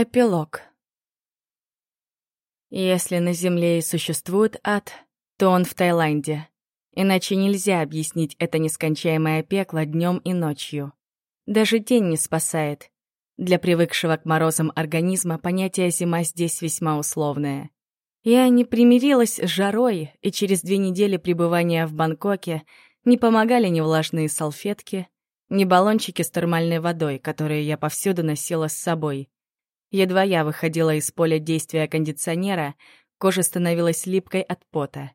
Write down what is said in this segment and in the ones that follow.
Эпилог. Если на Земле и существует ад, то он в Таиланде. Иначе нельзя объяснить это нескончаемое пекло днем и ночью. Даже день не спасает. Для привыкшего к морозам организма понятие «зима» здесь весьма условное. Я не примирилась с жарой, и через две недели пребывания в Бангкоке не помогали ни влажные салфетки, ни баллончики с термальной водой, которые я повсюду носила с собой. Едва я выходила из поля действия кондиционера, кожа становилась липкой от пота.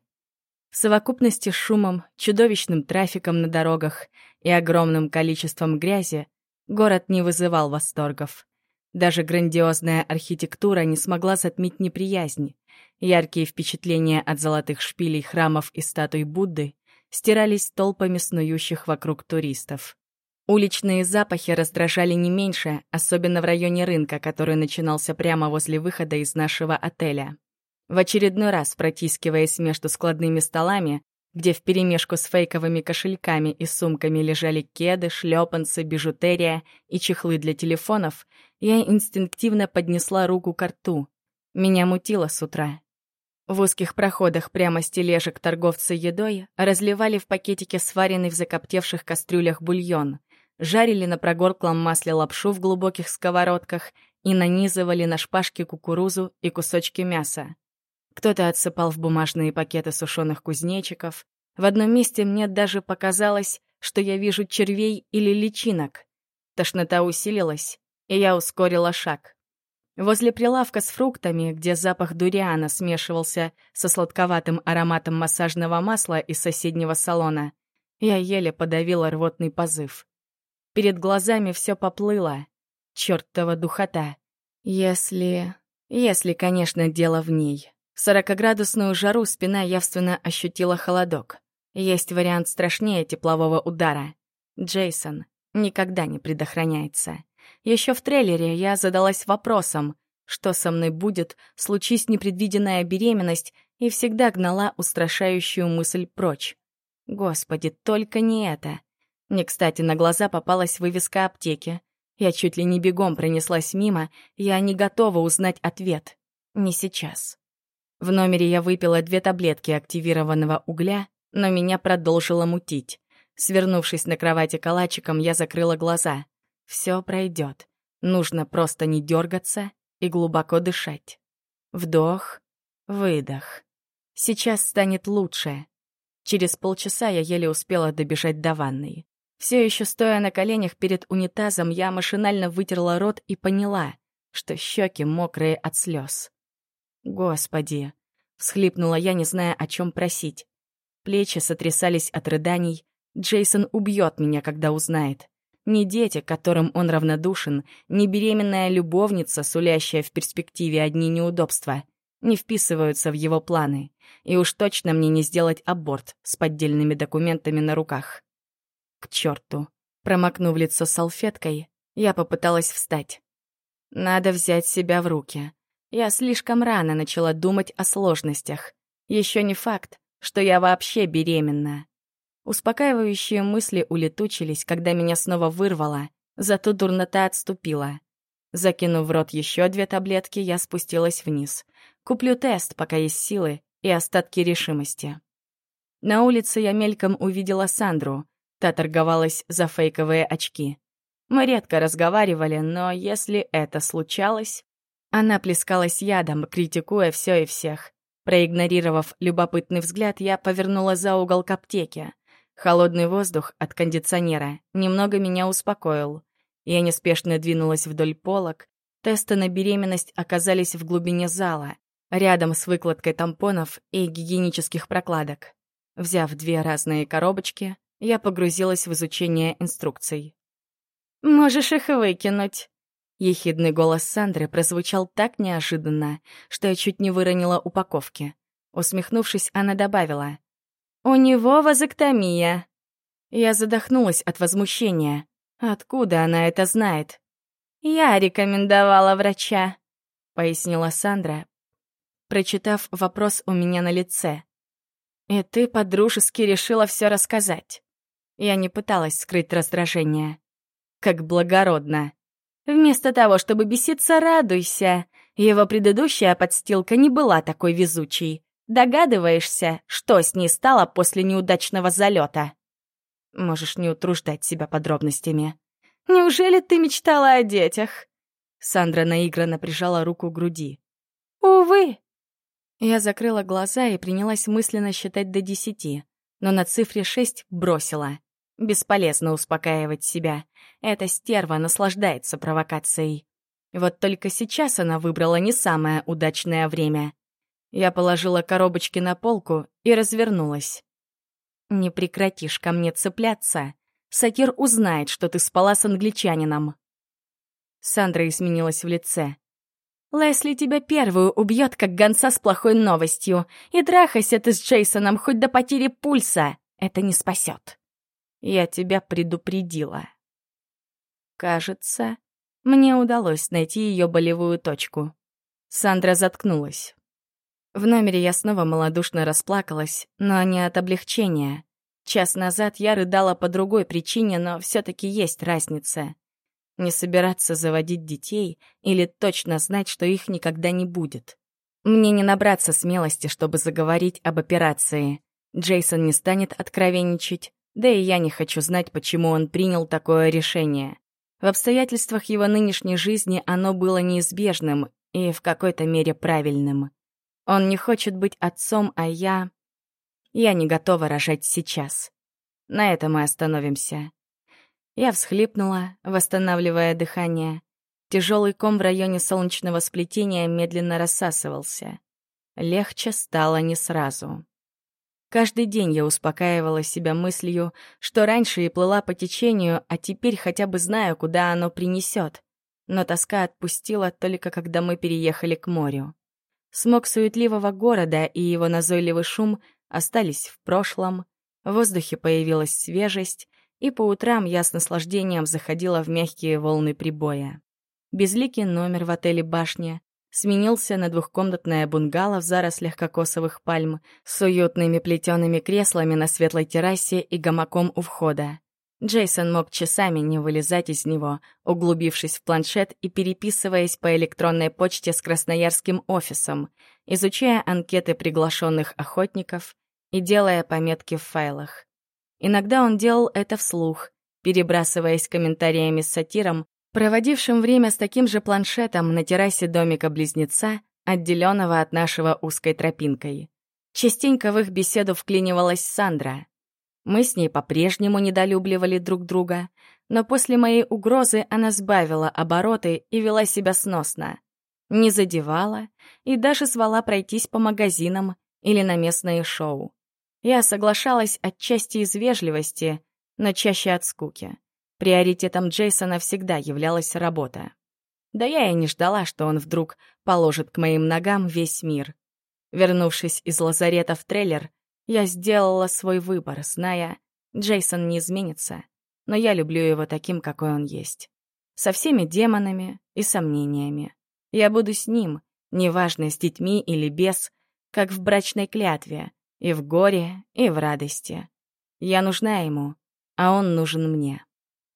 В совокупности с шумом, чудовищным трафиком на дорогах и огромным количеством грязи город не вызывал восторгов. Даже грандиозная архитектура не смогла затмить неприязнь. Яркие впечатления от золотых шпилей храмов и статуй Будды стирались толпами снующих вокруг туристов. Уличные запахи раздражали не меньше, особенно в районе рынка, который начинался прямо возле выхода из нашего отеля. В очередной раз, протискиваясь между складными столами, где вперемешку с фейковыми кошельками и сумками лежали кеды, шлепанцы, бижутерия и чехлы для телефонов, я инстинктивно поднесла руку к рту. Меня мутило с утра. В узких проходах прямо с тележек торговцы едой разливали в пакетике сваренный в закоптевших кастрюлях бульон — жарили на прогорклом масле лапшу в глубоких сковородках и нанизывали на шпажки кукурузу и кусочки мяса. Кто-то отсыпал в бумажные пакеты сушеных кузнечиков. В одном месте мне даже показалось, что я вижу червей или личинок. Тошнота усилилась, и я ускорила шаг. Возле прилавка с фруктами, где запах дуриана смешивался со сладковатым ароматом массажного масла из соседнего салона, я еле подавила рвотный позыв. Перед глазами все поплыло. Чёртова духота. Если... Если, конечно, дело в ней. В сорокоградусную жару спина явственно ощутила холодок. Есть вариант страшнее теплового удара. Джейсон никогда не предохраняется. Еще в трейлере я задалась вопросом, что со мной будет, случись непредвиденная беременность, и всегда гнала устрашающую мысль прочь. Господи, только не это. Не кстати, на глаза попалась вывеска аптеки. Я чуть ли не бегом пронеслась мимо, я не готова узнать ответ. Не сейчас. В номере я выпила две таблетки активированного угля, но меня продолжило мутить. Свернувшись на кровати калачиком, я закрыла глаза. Все пройдет. Нужно просто не дергаться и глубоко дышать. Вдох, выдох. Сейчас станет лучше. Через полчаса я еле успела добежать до ванной. Все еще стоя на коленях перед унитазом, я машинально вытерла рот и поняла, что щеки мокрые от слез. «Господи!» — всхлипнула я, не зная, о чем просить. Плечи сотрясались от рыданий. Джейсон убьет меня, когда узнает. Ни дети, которым он равнодушен, ни беременная любовница, сулящая в перспективе одни неудобства, не вписываются в его планы. И уж точно мне не сделать аборт с поддельными документами на руках. К черту. Промокнув лицо салфеткой, я попыталась встать. Надо взять себя в руки. Я слишком рано начала думать о сложностях. Еще не факт, что я вообще беременна. Успокаивающие мысли улетучились, когда меня снова вырвало, зато дурнота отступила. Закинув в рот еще две таблетки, я спустилась вниз. Куплю тест, пока есть силы и остатки решимости. На улице я мельком увидела Сандру. Та торговалась за фейковые очки. Мы редко разговаривали, но если это случалось... Она плескалась ядом, критикуя все и всех. Проигнорировав любопытный взгляд, я повернула за угол к аптеке. Холодный воздух от кондиционера немного меня успокоил. Я неспешно двинулась вдоль полок. Тесты на беременность оказались в глубине зала, рядом с выкладкой тампонов и гигиенических прокладок. Взяв две разные коробочки, я погрузилась в изучение инструкций. «Можешь их выкинуть». Ехидный голос Сандры прозвучал так неожиданно, что я чуть не выронила упаковки. Усмехнувшись, она добавила. «У него вазоктомия». Я задохнулась от возмущения. Откуда она это знает? «Я рекомендовала врача», — пояснила Сандра, прочитав вопрос у меня на лице. «И ты подружески решила все рассказать?» Я не пыталась скрыть раздражение. Как благородно. Вместо того, чтобы беситься, радуйся. Его предыдущая подстилка не была такой везучей. Догадываешься, что с ней стало после неудачного залета? Можешь не утруждать себя подробностями. Неужели ты мечтала о детях? Сандра наигранно прижала руку к груди. Увы. Я закрыла глаза и принялась мысленно считать до десяти, но на цифре шесть бросила. Бесполезно успокаивать себя. Эта стерва наслаждается провокацией. Вот только сейчас она выбрала не самое удачное время. Я положила коробочки на полку и развернулась. «Не прекратишь ко мне цепляться. Сатир узнает, что ты спала с англичанином». Сандра изменилась в лице. «Лесли тебя первую убьет, как гонца с плохой новостью, и трахайся ты с Джейсоном хоть до потери пульса. Это не спасет. Я тебя предупредила». Кажется, мне удалось найти ее болевую точку. Сандра заткнулась. В номере я снова малодушно расплакалась, но не от облегчения. Час назад я рыдала по другой причине, но все таки есть разница. Не собираться заводить детей или точно знать, что их никогда не будет. Мне не набраться смелости, чтобы заговорить об операции. Джейсон не станет откровенничать, да и я не хочу знать, почему он принял такое решение. В обстоятельствах его нынешней жизни оно было неизбежным и в какой-то мере правильным. Он не хочет быть отцом, а я... Я не готова рожать сейчас. На этом мы остановимся. Я всхлипнула, восстанавливая дыхание. Тяжелый ком в районе солнечного сплетения медленно рассасывался. Легче стало не сразу. Каждый день я успокаивала себя мыслью, что раньше и плыла по течению, а теперь хотя бы знаю, куда оно принесет. Но тоска отпустила только когда мы переехали к морю. Смог суетливого города и его назойливый шум остались в прошлом, в воздухе появилась свежесть, и по утрам я с наслаждением заходила в мягкие волны прибоя. Безликий номер в отеле «Башня» сменился на двухкомнатное бунгало в зарослях кокосовых пальм с уютными плетеными креслами на светлой террасе и гамаком у входа. Джейсон мог часами не вылезать из него, углубившись в планшет и переписываясь по электронной почте с красноярским офисом, изучая анкеты приглашенных охотников и делая пометки в файлах. Иногда он делал это вслух, перебрасываясь комментариями с сатиром, проводившим время с таким же планшетом на террасе домика-близнеца, отделенного от нашего узкой тропинкой. Частенько в их беседу вклинивалась Сандра. Мы с ней по-прежнему недолюбливали друг друга, но после моей угрозы она сбавила обороты и вела себя сносно. Не задевала и даже звала пройтись по магазинам или на местные шоу. Я соглашалась отчасти из вежливости, но чаще от скуки. Приоритетом Джейсона всегда являлась работа. Да я и не ждала, что он вдруг положит к моим ногам весь мир. Вернувшись из лазарета в трейлер, я сделала свой выбор, зная, Джейсон не изменится, но я люблю его таким, какой он есть. Со всеми демонами и сомнениями. Я буду с ним, неважно, с детьми или без, как в брачной клятве, и в горе, и в радости. Я нужна ему, а он нужен мне.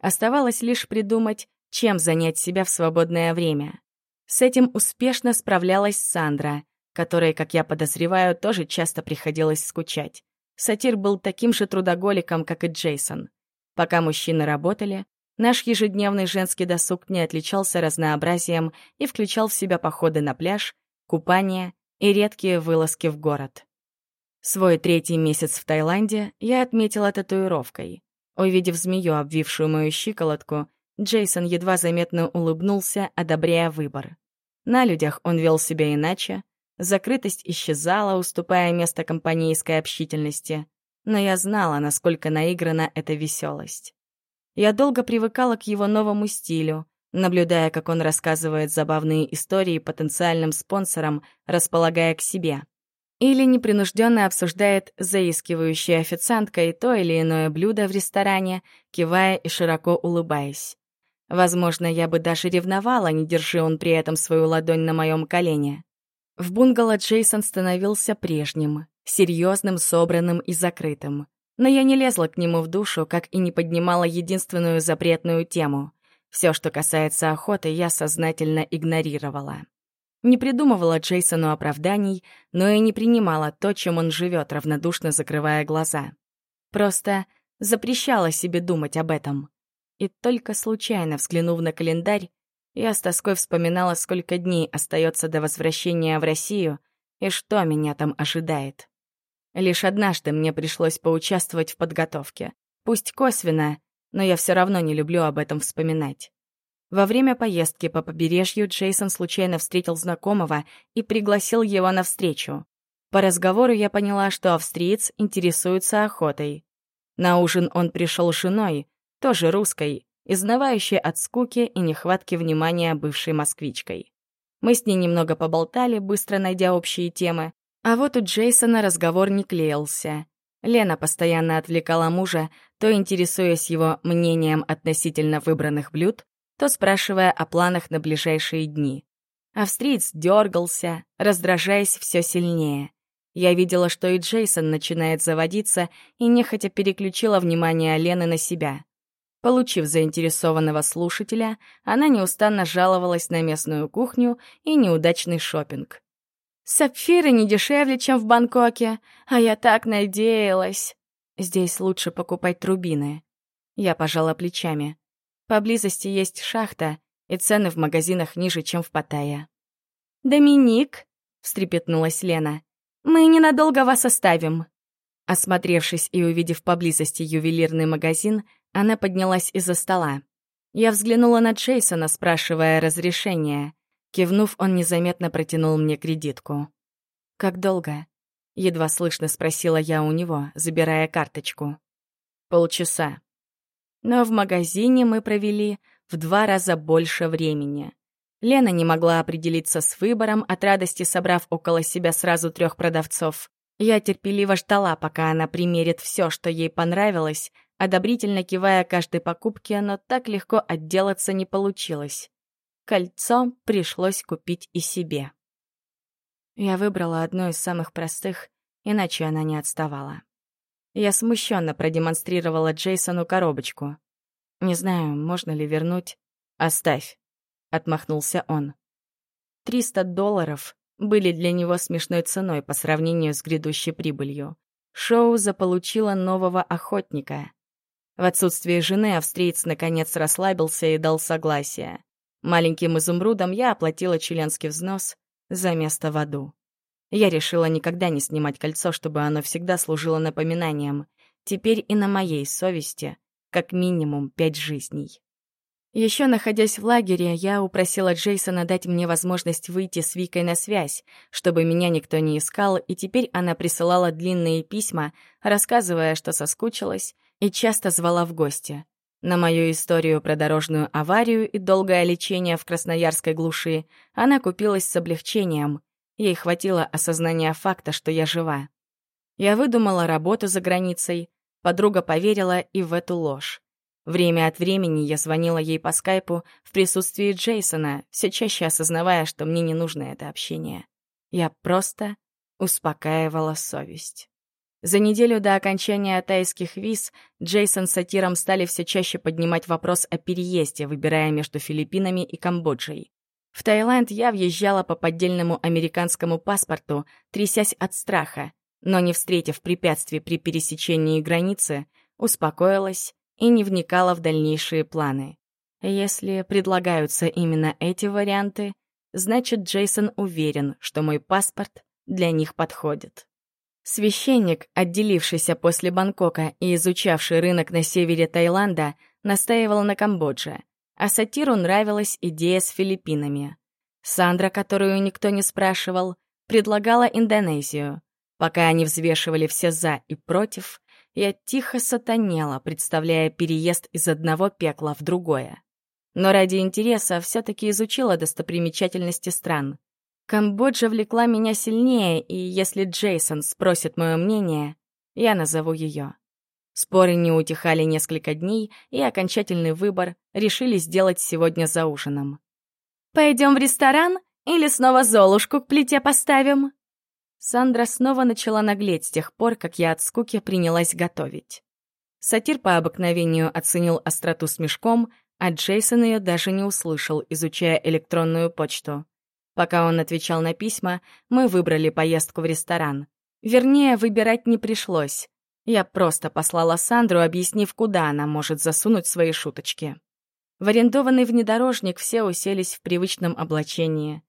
Оставалось лишь придумать, чем занять себя в свободное время. С этим успешно справлялась Сандра, которой, как я подозреваю, тоже часто приходилось скучать. Сатир был таким же трудоголиком, как и Джейсон. Пока мужчины работали, наш ежедневный женский досуг не отличался разнообразием и включал в себя походы на пляж, купание и редкие вылазки в город. Свой третий месяц в Таиланде я отметила татуировкой. Увидев змею, обвившую мою щиколотку, Джейсон едва заметно улыбнулся, одобряя выбор. На людях он вел себя иначе, Закрытость исчезала, уступая место компанейской общительности. Но я знала, насколько наиграна эта веселость. Я долго привыкала к его новому стилю, наблюдая, как он рассказывает забавные истории потенциальным спонсорам, располагая к себе. Или непринужденно обсуждает заискивающей официанткой то или иное блюдо в ресторане, кивая и широко улыбаясь. Возможно, я бы даже ревновала, не держи он при этом свою ладонь на моем колене. В бунгало Джейсон становился прежним, серьезным, собранным и закрытым. Но я не лезла к нему в душу, как и не поднимала единственную запретную тему. Все, что касается охоты, я сознательно игнорировала. Не придумывала Джейсону оправданий, но и не принимала то, чем он живет, равнодушно закрывая глаза. Просто запрещала себе думать об этом. И только случайно взглянув на календарь, я с тоской вспоминала, сколько дней остается до возвращения в Россию и что меня там ожидает. Лишь однажды мне пришлось поучаствовать в подготовке. Пусть косвенно, но я все равно не люблю об этом вспоминать. Во время поездки по побережью Джейсон случайно встретил знакомого и пригласил его на встречу. По разговору я поняла, что австриец интересуется охотой. На ужин он пришел с женой, тоже русской, изнывающей от скуки и нехватки внимания бывшей москвичкой. Мы с ней немного поболтали, быстро найдя общие темы, а вот у Джейсона разговор не клеился. Лена постоянно отвлекала мужа, то интересуясь его мнением относительно выбранных блюд, то спрашивая о планах на ближайшие дни. Австриец дергался, раздражаясь все сильнее. Я видела, что и Джейсон начинает заводиться, и нехотя переключила внимание Лены на себя. Получив заинтересованного слушателя, она неустанно жаловалась на местную кухню и неудачный шопинг. «Сапфиры не дешевле, чем в Бангкоке, а я так надеялась!» «Здесь лучше покупать трубины». Я пожала плечами. Поблизости есть шахта, и цены в магазинах ниже, чем в Паттайе. «Доминик!» — встрепетнулась Лена. «Мы ненадолго вас оставим!» Осмотревшись и увидев поблизости ювелирный магазин, она поднялась из-за стола. Я взглянула на Джейсона, спрашивая разрешения. Кивнув, он незаметно протянул мне кредитку. «Как долго?» — едва слышно спросила я у него, забирая карточку. «Полчаса», но в магазине мы провели в два раза больше времени. Лена не могла определиться с выбором, от радости собрав около себя сразу трех продавцов. Я терпеливо ждала, пока она примерит все, что ей понравилось, одобрительно кивая каждой покупке, но так легко отделаться не получилось. Кольцо пришлось купить и себе. Я выбрала одно из самых простых, иначе она не отставала. Я смущенно продемонстрировала Джейсону коробочку. «Не знаю, можно ли вернуть». «Оставь», — отмахнулся он. Триста долларов были для него смешной ценой по сравнению с грядущей прибылью. Шоу заполучило нового охотника. В отсутствие жены австриец наконец расслабился и дал согласие. Маленьким изумрудом я оплатила членский взнос за место в аду. Я решила никогда не снимать кольцо, чтобы оно всегда служило напоминанием. Теперь и на моей совести как минимум пять жизней. Еще находясь в лагере, я упросила Джейсона дать мне возможность выйти с Викой на связь, чтобы меня никто не искал, и теперь она присылала длинные письма, рассказывая, что соскучилась, и часто звала в гости. На мою историю про дорожную аварию и долгое лечение в красноярской глуши она купилась с облегчением, Ей хватило осознания факта, что я жива. Я выдумала работу за границей, подруга поверила и в эту ложь. Время от времени я звонила ей по скайпу в присутствии Джейсона, все чаще осознавая, что мне не нужно это общение. Я просто успокаивала совесть. За неделю до окончания тайских виз Джейсон с Сатиром стали все чаще поднимать вопрос о переезде, выбирая между Филиппинами и Камбоджей. В Таиланд я въезжала по поддельному американскому паспорту, трясясь от страха, но не встретив препятствий при пересечении границы, успокоилась и не вникала в дальнейшие планы. Если предлагаются именно эти варианты, значит, Джейсон уверен, что мой паспорт для них подходит. Священник, отделившийся после Бангкока и изучавший рынок на севере Таиланда, настаивал на Камбодже а сатиру нравилась идея с Филиппинами. Сандра, которую никто не спрашивал, предлагала Индонезию. Пока они взвешивали все «за» и «против», я тихо сатанела, представляя переезд из одного пекла в другое. Но ради интереса все-таки изучила достопримечательности стран. Камбоджа влекла меня сильнее, и если Джейсон спросит мое мнение, я назову ее. Споры не утихали несколько дней, и окончательный выбор решили сделать сегодня за ужином. «Пойдем в ресторан или снова Золушку к плите поставим?» Сандра снова начала наглеть с тех пор, как я от скуки принялась готовить. Сатир по обыкновению оценил остроту с мешком, а Джейсон ее даже не услышал, изучая электронную почту. Пока он отвечал на письма, мы выбрали поездку в ресторан. Вернее, выбирать не пришлось. Я просто послала Сандру, объяснив, куда она может засунуть свои шуточки. В арендованный внедорожник все уселись в привычном облачении.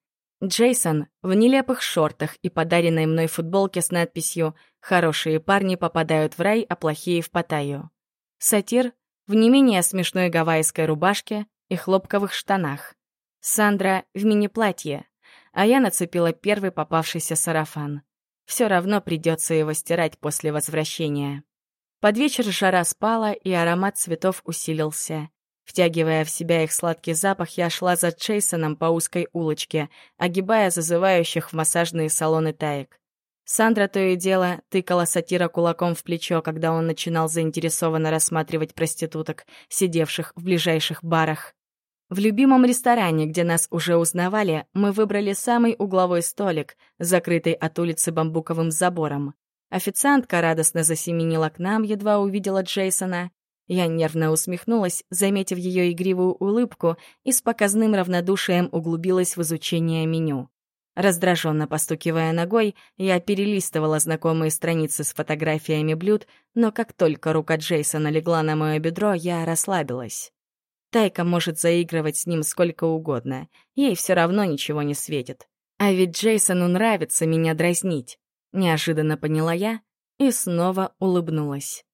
Джейсон в нелепых шортах и подаренной мной футболке с надписью «Хорошие парни попадают в рай, а плохие в Паттайю». Сатир в не менее смешной гавайской рубашке и хлопковых штанах. Сандра в мини-платье, а я нацепила первый попавшийся сарафан. Все равно придется его стирать после возвращения. Под вечер жара спала, и аромат цветов усилился. Втягивая в себя их сладкий запах, я шла за Джейсоном по узкой улочке, огибая зазывающих в массажные салоны таек. Сандра то и дело тыкала сатира кулаком в плечо, когда он начинал заинтересованно рассматривать проституток, сидевших в ближайших барах. В любимом ресторане, где нас уже узнавали, мы выбрали самый угловой столик, закрытый от улицы бамбуковым забором. Официантка радостно засеменила к нам, едва увидела Джейсона. Я нервно усмехнулась, заметив ее игривую улыбку, и с показным равнодушием углубилась в изучение меню. Раздраженно постукивая ногой, я перелистывала знакомые страницы с фотографиями блюд, но как только рука Джейсона легла на мое бедро, я расслабилась. Тайка может заигрывать с ним сколько угодно, ей все равно ничего не светит. А ведь Джейсону нравится меня дразнить. Неожиданно поняла я и снова улыбнулась.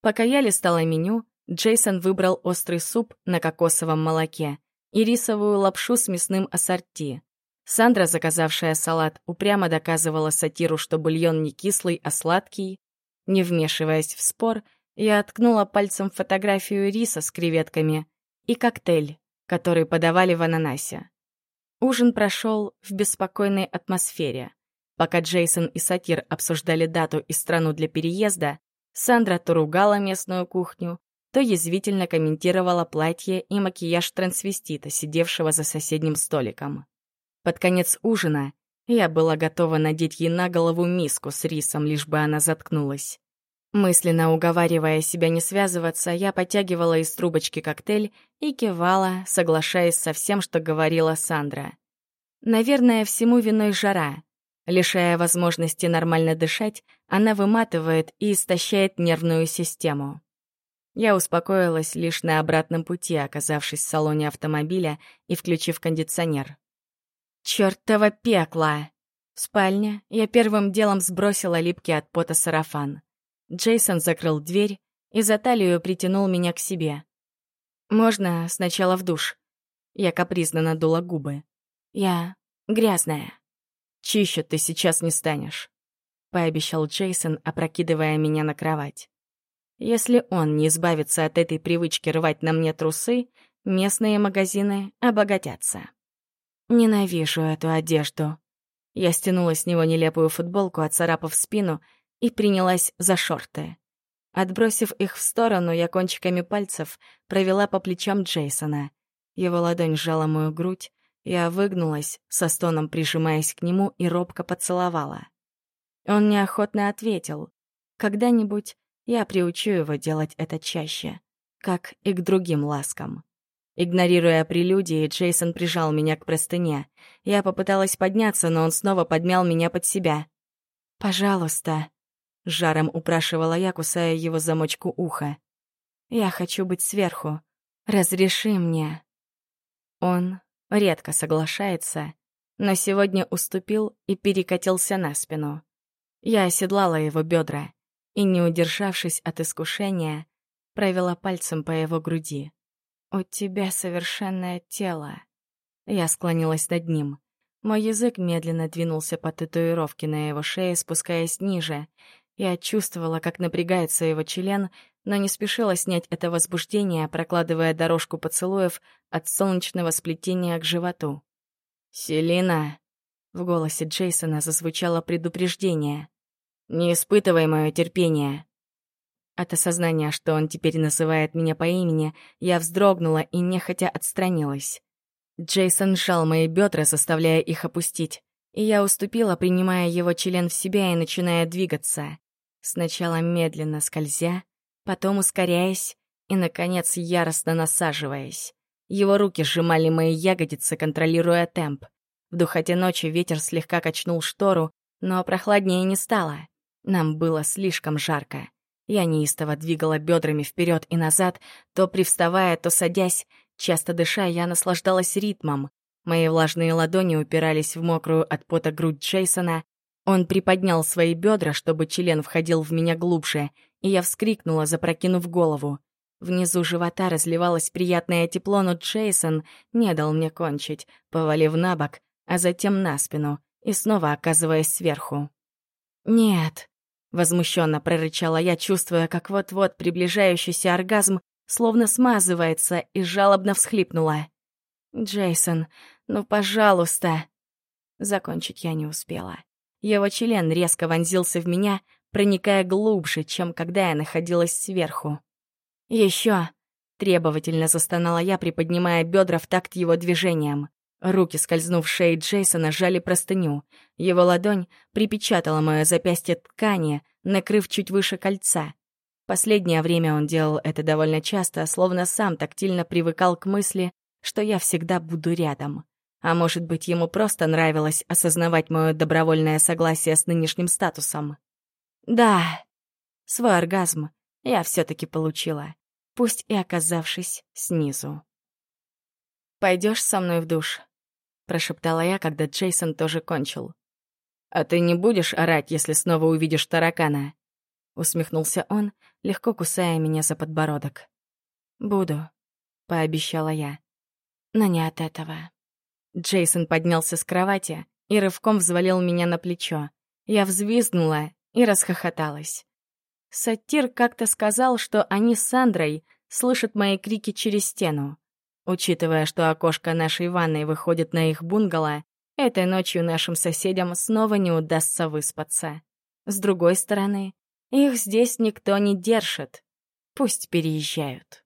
Пока я листала меню, Джейсон выбрал острый суп на кокосовом молоке и рисовую лапшу с мясным ассорти. Сандра, заказавшая салат, упрямо доказывала сатиру, что бульон не кислый, а сладкий. Не вмешиваясь в спор, я откнула пальцем фотографию риса с креветками — и коктейль, который подавали в ананасе. Ужин прошел в беспокойной атмосфере. Пока Джейсон и Сатир обсуждали дату и страну для переезда, Сандра то ругала местную кухню, то язвительно комментировала платье и макияж трансвестита, сидевшего за соседним столиком. Под конец ужина я была готова надеть ей на голову миску с рисом, лишь бы она заткнулась. Мысленно уговаривая себя не связываться, я подтягивала из трубочки коктейль и кивала, соглашаясь со всем, что говорила Сандра. Наверное, всему виной жара. Лишая возможности нормально дышать, она выматывает и истощает нервную систему. Я успокоилась лишь на обратном пути, оказавшись в салоне автомобиля и включив кондиционер. «Чёртово пекло!» В спальне я первым делом сбросила липкий от пота сарафан. Джейсон закрыл дверь и за талию притянул меня к себе. «Можно сначала в душ?» Я капризно надула губы. «Я грязная». «Чище ты сейчас не станешь», — пообещал Джейсон, опрокидывая меня на кровать. «Если он не избавится от этой привычки рвать на мне трусы, местные магазины обогатятся». «Ненавижу эту одежду». Я стянула с него нелепую футболку, отцарапав спину — и принялась за шорты. Отбросив их в сторону, я кончиками пальцев провела по плечам Джейсона. Его ладонь сжала мою грудь, я выгнулась, со стоном прижимаясь к нему и робко поцеловала. Он неохотно ответил. «Когда-нибудь я приучу его делать это чаще, как и к другим ласкам». Игнорируя прелюдии, Джейсон прижал меня к простыне. Я попыталась подняться, но он снова подмял меня под себя. «Пожалуйста», Жаром упрашивала я, кусая его замочку уха. «Я хочу быть сверху. Разреши мне». Он редко соглашается, но сегодня уступил и перекатился на спину. Я оседлала его бедра и, не удержавшись от искушения, провела пальцем по его груди. «У тебя совершенное тело». Я склонилась над ним. Мой язык медленно двинулся по татуировке на его шее, спускаясь ниже, я чувствовала, как напрягается его член, но не спешила снять это возбуждение, прокладывая дорожку поцелуев от солнечного сплетения к животу. «Селина!» — в голосе Джейсона зазвучало предупреждение. «Не испытывай мое терпение!» От осознания, что он теперь называет меня по имени, я вздрогнула и нехотя отстранилась. Джейсон сжал мои бедра, заставляя их опустить, и я уступила, принимая его член в себя и начиная двигаться. Сначала медленно скользя, потом ускоряясь и, наконец, яростно насаживаясь. Его руки сжимали мои ягодицы, контролируя темп. В духоте ночи ветер слегка качнул штору, но прохладнее не стало. Нам было слишком жарко. Я неистово двигала бедрами вперед и назад, то привставая, то садясь. Часто дыша, я наслаждалась ритмом. Мои влажные ладони упирались в мокрую от пота грудь Джейсона. Он приподнял свои бедра, чтобы член входил в меня глубже, и я вскрикнула, запрокинув голову. Внизу живота разливалось приятное тепло, но Джейсон не дал мне кончить, повалив на бок, а затем на спину и снова оказываясь сверху. «Нет», — возмущенно прорычала я, чувствуя, как вот-вот приближающийся оргазм словно смазывается, и жалобно всхлипнула. «Джейсон, ну, пожалуйста!» Закончить я не успела. Его член резко вонзился в меня, проникая глубже, чем когда я находилась сверху. Еще! требовательно застонала я, приподнимая бедра в такт его движениям. Руки, скользнув в шеи Джейсона, сжали простыню. Его ладонь припечатала мое запястье ткани, накрыв чуть выше кольца. Последнее время он делал это довольно часто, словно сам тактильно привыкал к мысли, что я всегда буду рядом. А может быть, ему просто нравилось осознавать мое добровольное согласие с нынешним статусом. Да, свой оргазм я все таки получила, пусть и оказавшись снизу. Пойдешь со мной в душ?» — прошептала я, когда Джейсон тоже кончил. «А ты не будешь орать, если снова увидишь таракана?» — усмехнулся он, легко кусая меня за подбородок. «Буду», — пообещала я. «Но не от этого». Джейсон поднялся с кровати и рывком взвалил меня на плечо. Я взвизгнула и расхохоталась. Сатир как-то сказал, что они с Сандрой слышат мои крики через стену. Учитывая, что окошко нашей ванной выходит на их бунгало, этой ночью нашим соседям снова не удастся выспаться. С другой стороны, их здесь никто не держит. Пусть переезжают.